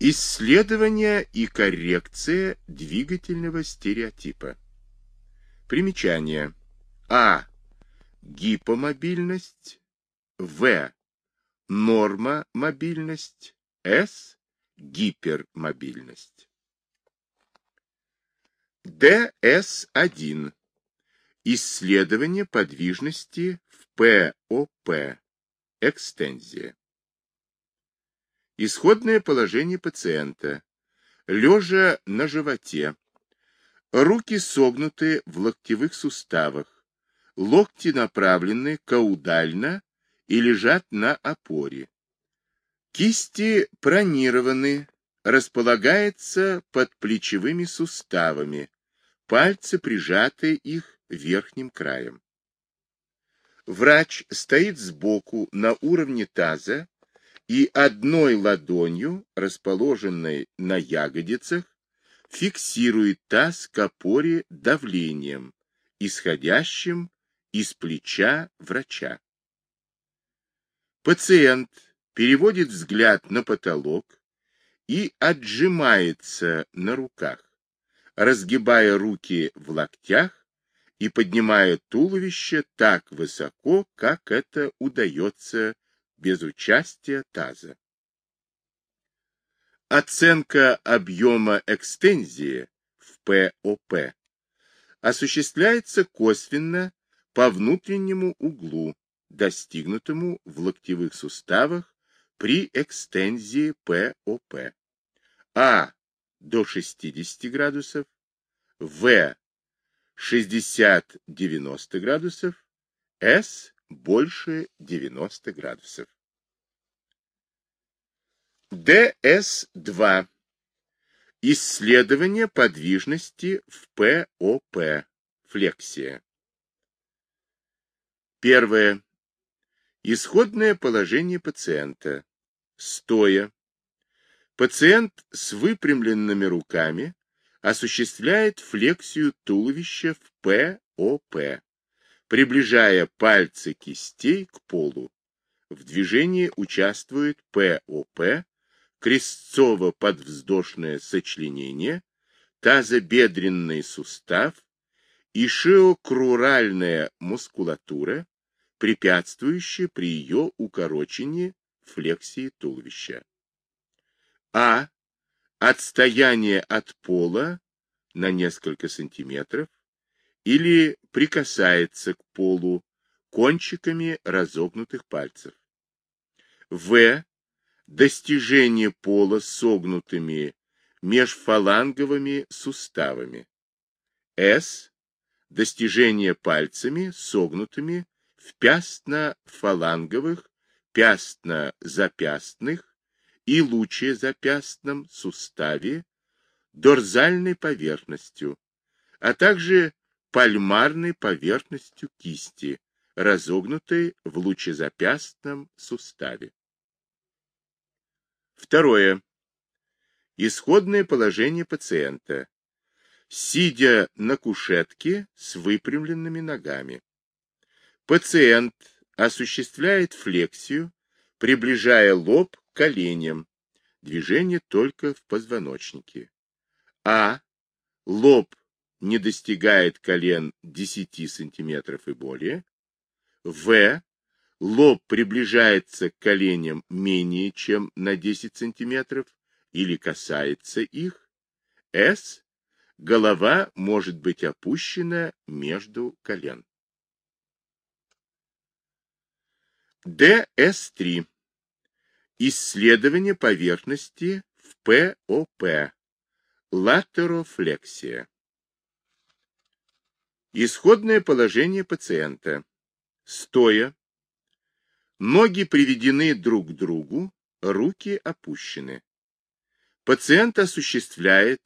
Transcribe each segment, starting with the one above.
Исследование и коррекция двигательного стереотипа. Примечание. А. Гипомобильность. В. Норма мобильность. С. Гипермобильность. ДС-1. Исследование подвижности в ПОП. Экстензия. Исходное положение пациента. Лежа на животе. Руки согнуты в локтевых суставах. Локти направлены каудально и лежат на опоре. Кисти пронированы, располагается под плечевыми суставами. Пальцы прижаты их верхним краем. Врач стоит сбоку на уровне таза и одной ладонью, расположенной на ягодицах, фиксирует таз к опоре давлением, исходящим из плеча врача. Пациент переводит взгляд на потолок и отжимается на руках, разгибая руки в локтях и поднимая туловище так высоко, как это удается без участия таза. Оценка объема экстензии в ПОП осуществляется косвенно по внутреннему углу, достигнутому в локтевых суставах при экстензии ПОП. А до 60 градусов, В 60-90 градусов, С больше 90 градусов. ДС-2. Исследование подвижности в ПОП. Флексия. Первое. Исходное положение пациента. Стоя. Пациент с выпрямленными руками осуществляет флексию туловища в ПОП приближая пальцы кистей к полу. В движении участвует ПОП, крестцово-подвздошное сочленение, тазобедренный сустав и шиокруральная мускулатура, препятствующая при ее укорочении флексии туловища. А. Отстояние от пола на несколько сантиметров или прикасается к полу кончиками разогнутых пальцев. В. Достижение пола согнутыми межфаланговыми суставами. С. Достижение пальцами согнутыми в пястно-фаланговых, пястно-запястных и лучезапястном суставе дорзальной поверхностью, а также пальмарной поверхностью кисти, разогнутой в лучезапястном суставе. Второе. Исходное положение пациента. Сидя на кушетке с выпрямленными ногами. Пациент осуществляет флексию, приближая лоб к коленям. Движение только в позвоночнике. А. Лоб не достигает колен 10 см и более. В. Лоб приближается к коленям менее чем на 10 см или касается их. С. Голова может быть опущена между колен. ДС-3. Исследование поверхности в ПОП. Латерофлексия. Исходное положение пациента. Стоя. Ноги приведены друг к другу, руки опущены. Пациент осуществляет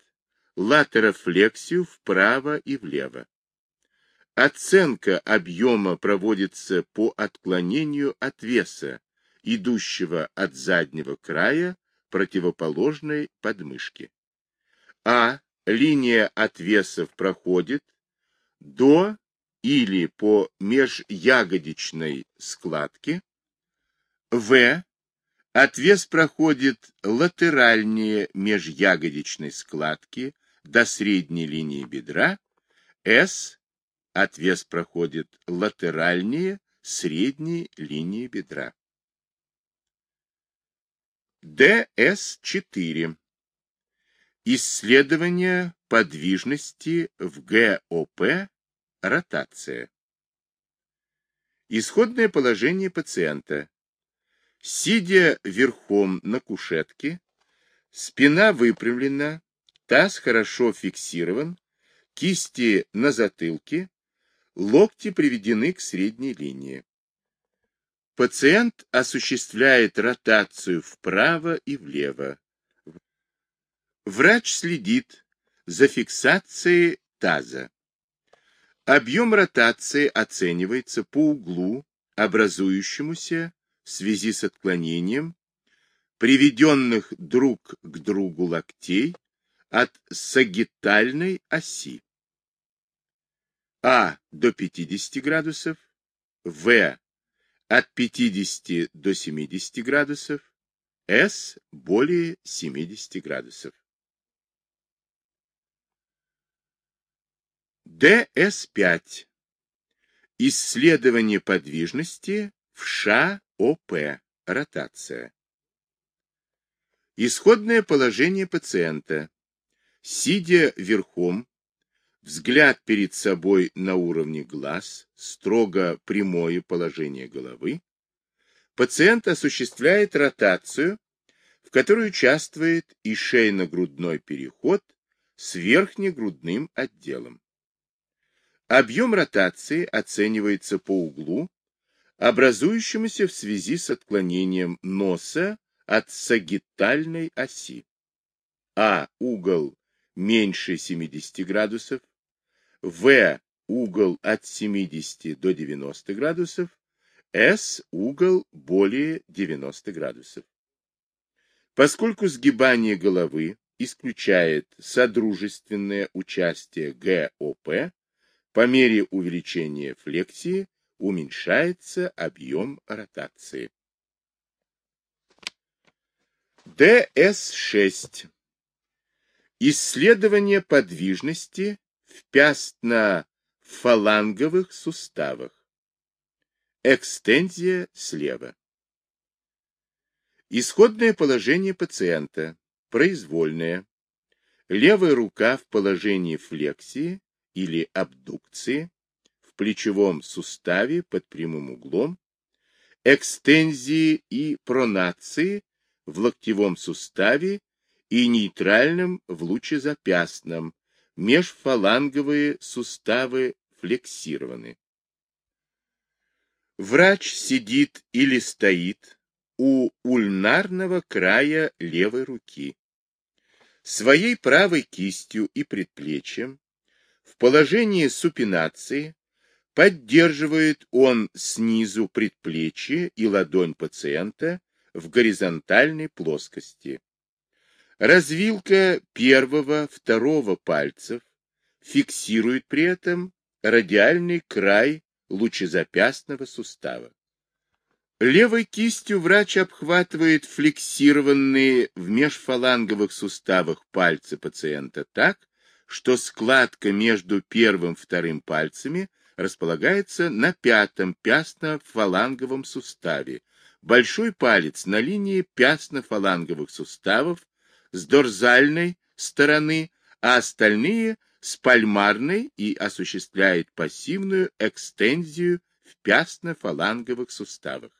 латерофлексию вправо и влево. Оценка объема проводится по отклонению от веса, идущего от заднего края противоположной подмышки. А. Линия отвесов проходит до или по межягодичной складке, В. Отвес проходит латеральнее межягодичной складки до средней линии бедра. С. Отвес проходит латеральнее средней линии бедра. ДС-4. Исследование подвижности в ГОП, ротация. Исходное положение пациента. Сидя верхом на кушетке, спина выпрямлена, таз хорошо фиксирован, кисти на затылке, локти приведены к средней линии. Пациент осуществляет ротацию вправо и влево. Врач следит за фиксацией таза. Объем ротации оценивается по углу, образующемуся в связи с отклонением приведенных друг к другу локтей от сагитальной оси. А до 50 градусов, В от 50 до 70 градусов, С более 70 градусов. ДС-5. Исследование подвижности в ШОП. Ротация. Исходное положение пациента. Сидя верхом, взгляд перед собой на уровне глаз, строго прямое положение головы, пациент осуществляет ротацию, в которой участвует и шейно-грудной переход с верхнегрудным отделом. Объем ротации оценивается по углу, образующемуся в связи с отклонением носа от сагитальной оси. А угол меньше 70 градусов, В угол от 70 до 90 градусов, С угол более 90 градусов. Поскольку сгибание головы исключает содружественное участие ГОП, по мере увеличения флексии уменьшается объем ротации. ДС-6. Исследование подвижности в пястно-фаланговых суставах. Экстензия слева. Исходное положение пациента. Произвольное. Левая рука в положении флексии, или абдукции в плечевом суставе под прямым углом, экстензии и пронации в локтевом суставе и нейтральном в лучезапястном, межфаланговые суставы флексированы. Врач сидит или стоит у ульнарного края левой руки. Своей правой кистью и предплечьем положении супинации поддерживает он снизу предплечье и ладонь пациента в горизонтальной плоскости. Развилка первого, второго пальцев фиксирует при этом радиальный край лучезапястного сустава. Левой кистью врач обхватывает флексированные в межфаланговых суставах пальцы пациента так, что складка между первым и вторым пальцами располагается на пятом пястно-фаланговом суставе, большой палец на линии пястно-фаланговых суставов с дорзальной стороны, а остальные с пальмарной и осуществляет пассивную экстензию в пястно-фаланговых суставах.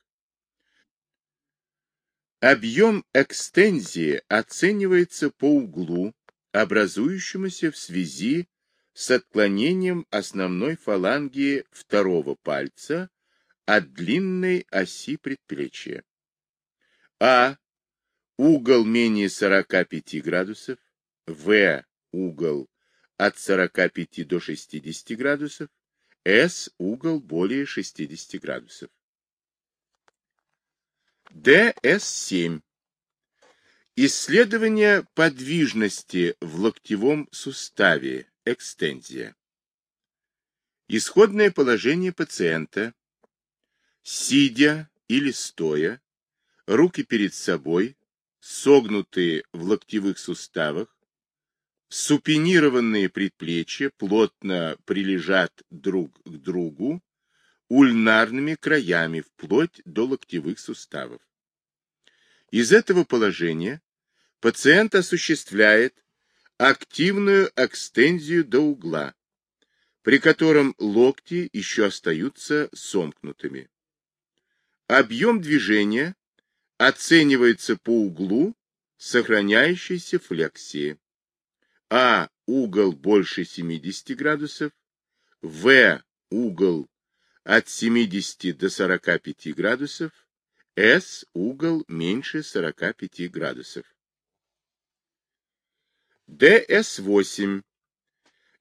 Объем экстензии оценивается по углу образующемуся в связи с отклонением основной фаланги второго пальца от длинной оси предплечья. А. Угол менее 45 градусов. В. Угол от 45 до 60 градусов. С. Угол более 60 градусов. ДС-7. Исследование подвижности в локтевом суставе, экстензия. Исходное положение пациента, сидя или стоя, руки перед собой, согнутые в локтевых суставах, супинированные предплечья плотно прилежат друг к другу. Ульнарными краями вплоть до локтевых суставов. Из этого положения пациент осуществляет активную экстензию до угла, при котором локти еще остаются сомкнутыми. Объем движения оценивается по углу сохраняющейся флексии. А угол больше 70 градусов, В угол от 70 до 45 градусов, С угол меньше 45 градусов. ДС-8.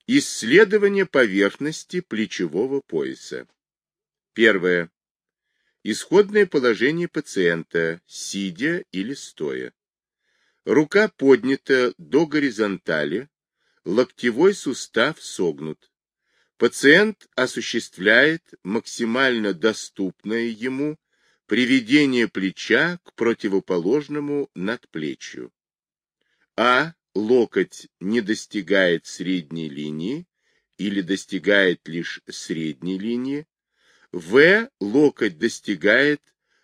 Исследование поверхности плечевого пояса. Первое. Исходное положение пациента, сидя или стоя. Рука поднята до горизонтали, локтевой сустав согнут. Пациент осуществляет максимально доступное ему приведение плеча к противоположному надплечью. А. Локоть не достигает средней линии или достигает лишь средней линии. В. Локоть достигает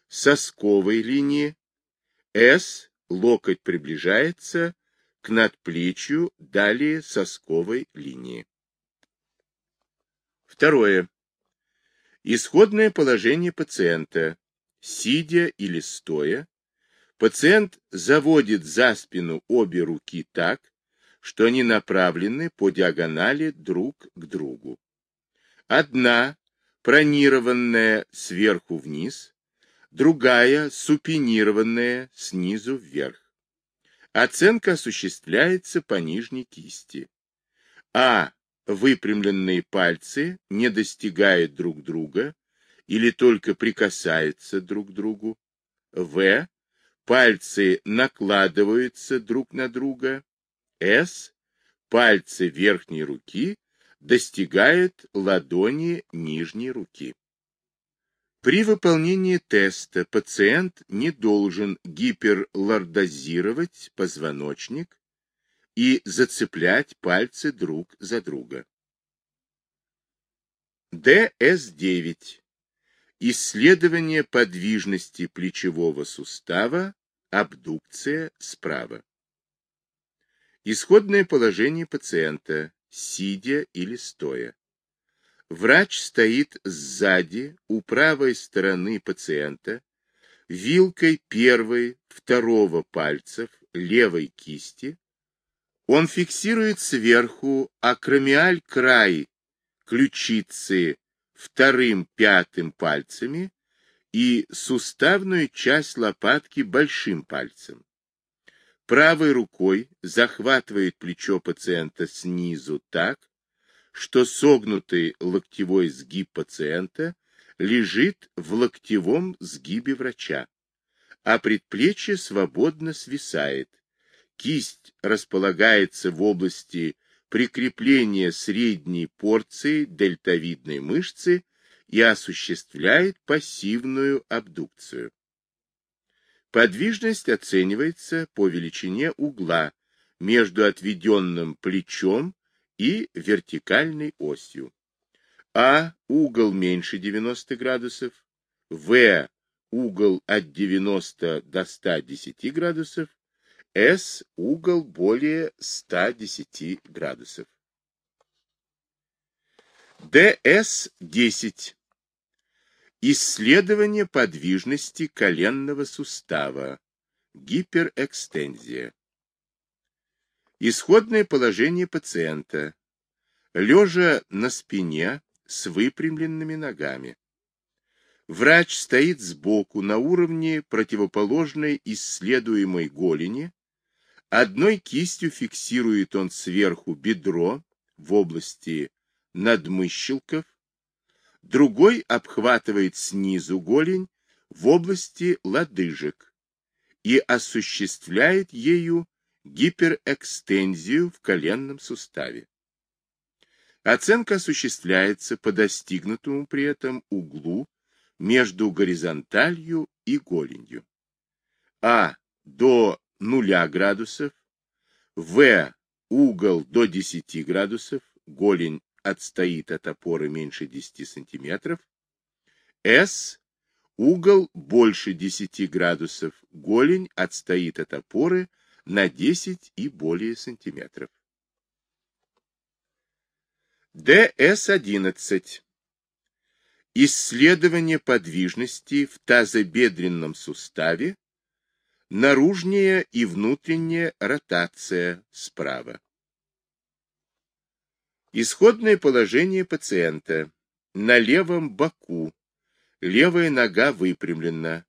сосковой линии. С локоть приближается к надплечью, далее сосковой линии. Второе. Исходное положение пациента, сидя или стоя, пациент заводит за спину обе руки так, что они направлены по диагонали друг к другу. Одна, пронированная сверху вниз, другая супинированная снизу вверх. Оценка осуществляется по нижней кисти. А. Выпрямленные пальцы не достигают друг друга или только прикасаются друг к другу. В. Пальцы накладываются друг на друга. С. Пальцы верхней руки достигают ладони нижней руки. При выполнении теста пациент не должен гиперлордозировать позвоночник и зацеплять пальцы друг за друга. ДС-9. Исследование подвижности плечевого сустава, абдукция справа. Исходное положение пациента, сидя или стоя. Врач стоит сзади, у правой стороны пациента, вилкой первой, второго пальцев, левой кисти. Он фиксирует сверху акромиаль край ключицы вторым пятым пальцами и суставную часть лопатки большим пальцем. Правой рукой захватывает плечо пациента снизу так, что согнутый локтевой сгиб пациента лежит в локтевом сгибе врача, а предплечье свободно свисает. Кисть располагается в области прикрепления средней порции дельтовидной мышцы и осуществляет пассивную абдукцию. Подвижность оценивается по величине угла между отведенным плечом и вертикальной осью. А угол меньше 90 градусов, В угол от 90 до 110 градусов, С угол более 110 градусов. ДС-10. Исследование подвижности коленного сустава. Гиперэкстензия. Исходное положение пациента. Лежа на спине с выпрямленными ногами. Врач стоит сбоку на уровне противоположной исследуемой голени. Одной кистью фиксирует он сверху бедро в области надмыщелков, другой обхватывает снизу голень в области лодыжек и осуществляет ею гиперэкстензию в коленном суставе. Оценка осуществляется по достигнутому при этом углу между горизонталью и голенью. А до 0 градусов, В угол до 10 градусов, голень отстоит от опоры меньше 10 сантиметров, С угол больше 10 градусов, голень отстоит от опоры на 10 и более сантиметров. ДС-11. Исследование подвижности в тазобедренном суставе, наружная и внутренняя ротация справа. Исходное положение пациента. На левом боку. Левая нога выпрямлена.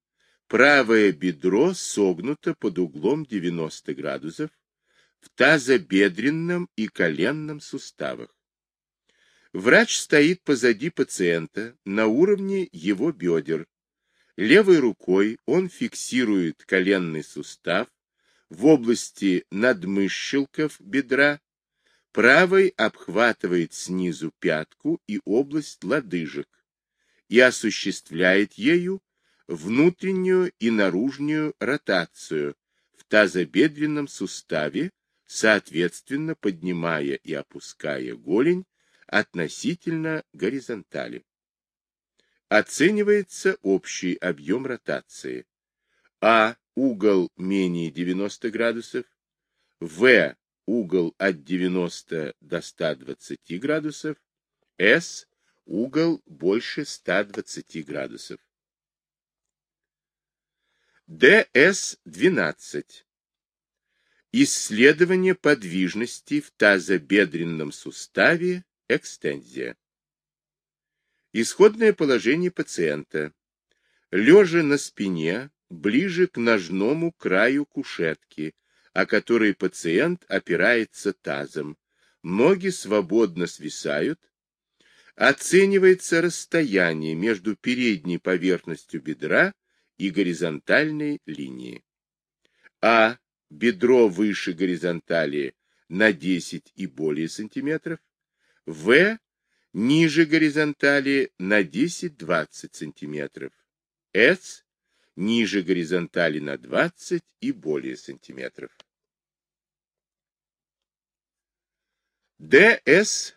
Правое бедро согнуто под углом 90 градусов в тазобедренном и коленном суставах. Врач стоит позади пациента на уровне его бедер. Левой рукой он фиксирует коленный сустав в области надмыщелков бедра, правой обхватывает снизу пятку и область лодыжек и осуществляет ею внутреннюю и наружную ротацию в тазобедренном суставе, соответственно поднимая и опуская голень относительно горизонтали. Оценивается общий объем ротации. А угол менее 90 градусов, В угол от 90 до 120 градусов, С угол больше 120 градусов. ДС-12. Исследование подвижности в тазобедренном суставе Экстензия. Исходное положение пациента. Лежа на спине, ближе к ножному краю кушетки, о которой пациент опирается тазом. Ноги свободно свисают. Оценивается расстояние между передней поверхностью бедра и горизонтальной линией. А. Бедро выше горизонтали на 10 и более сантиметров. В ниже горизонтали на 10-20 см. С ниже горизонтали на 20 и более сантиметров. ДС-13.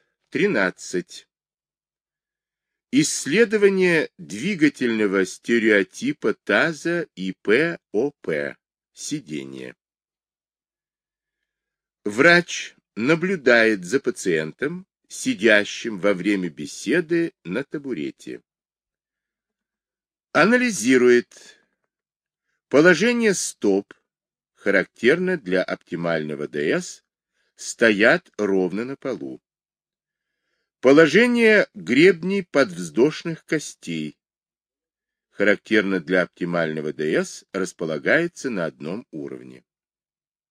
Исследование двигательного стереотипа таза и ПОП. Сидение. Врач наблюдает за пациентом, сидящим во время беседы на табурете. Анализирует положение стоп, характерно для оптимального ДС, стоят ровно на полу. Положение гребней подвздошных костей, характерно для оптимального ДС, располагается на одном уровне.